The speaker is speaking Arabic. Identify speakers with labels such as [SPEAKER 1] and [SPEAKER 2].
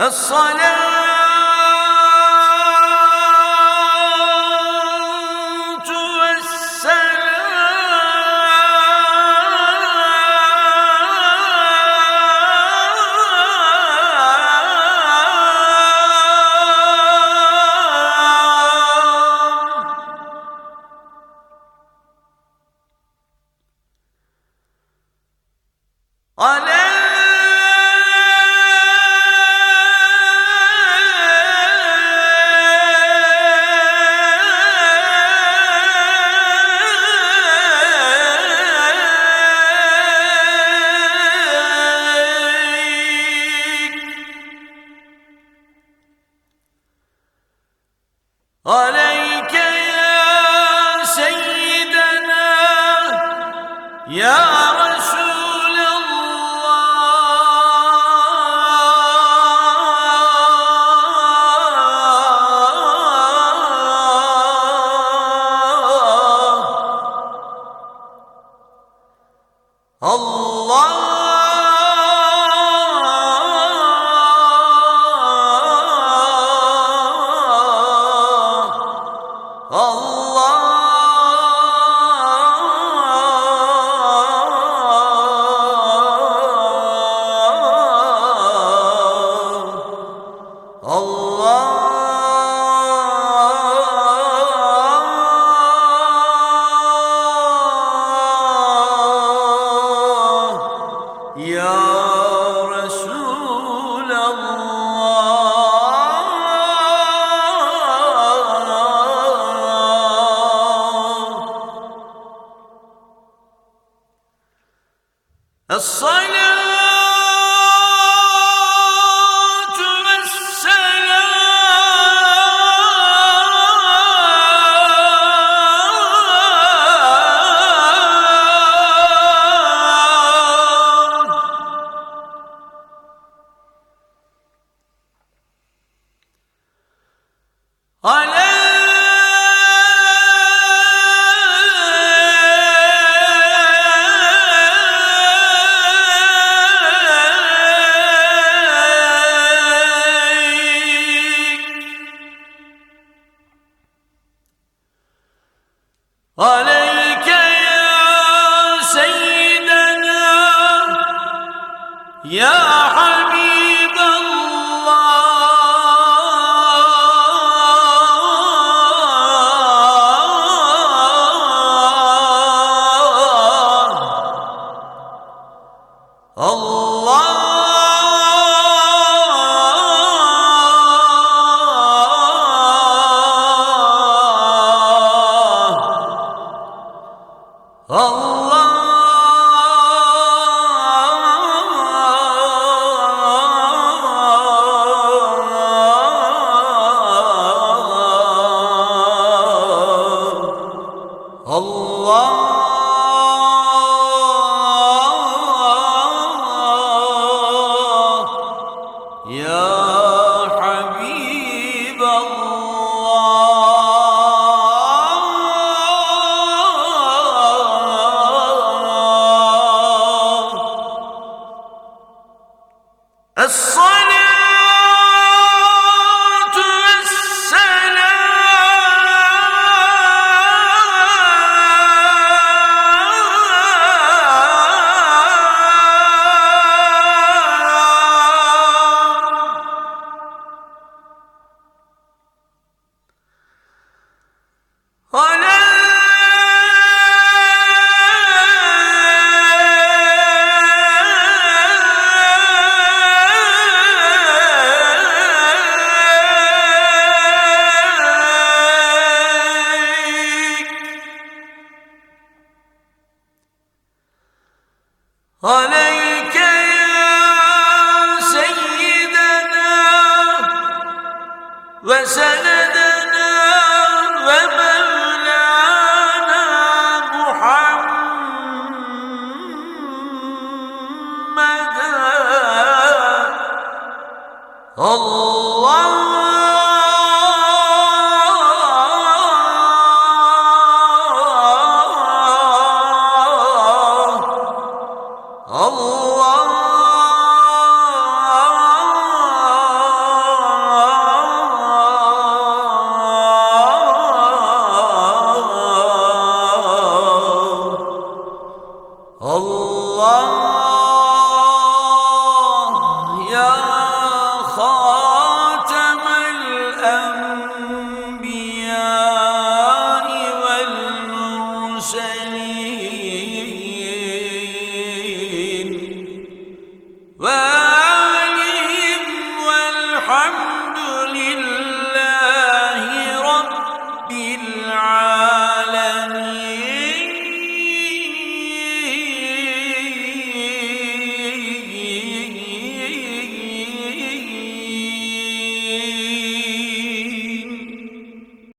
[SPEAKER 1] الصلاة يا رسول الصلاة Allah عليك يا سيدنا وسندنا ومولانا محمدا. الله Whoa!